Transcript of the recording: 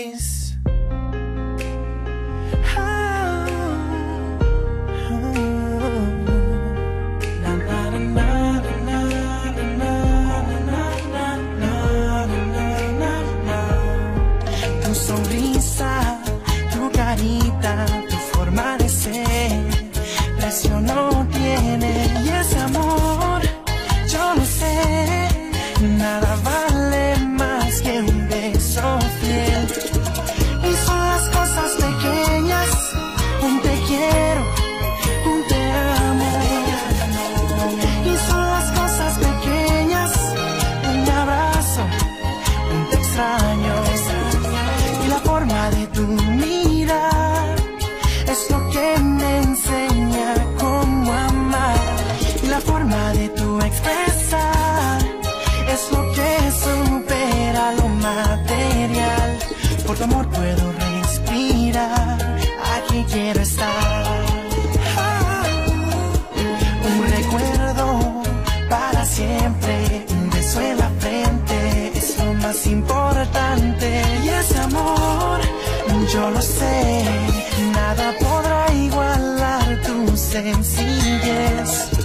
please. Y la forma de tu mirar es lo que me enseña cómo amar. Y la forma de tu expresar es lo que supera lo material. Por tu amor puedo respirar, aquí quiero estar. Ah, un recuerdo para siempre, un beso en la frente es lo más importante. yo lo sé, nada podrá igualar tu sencillez.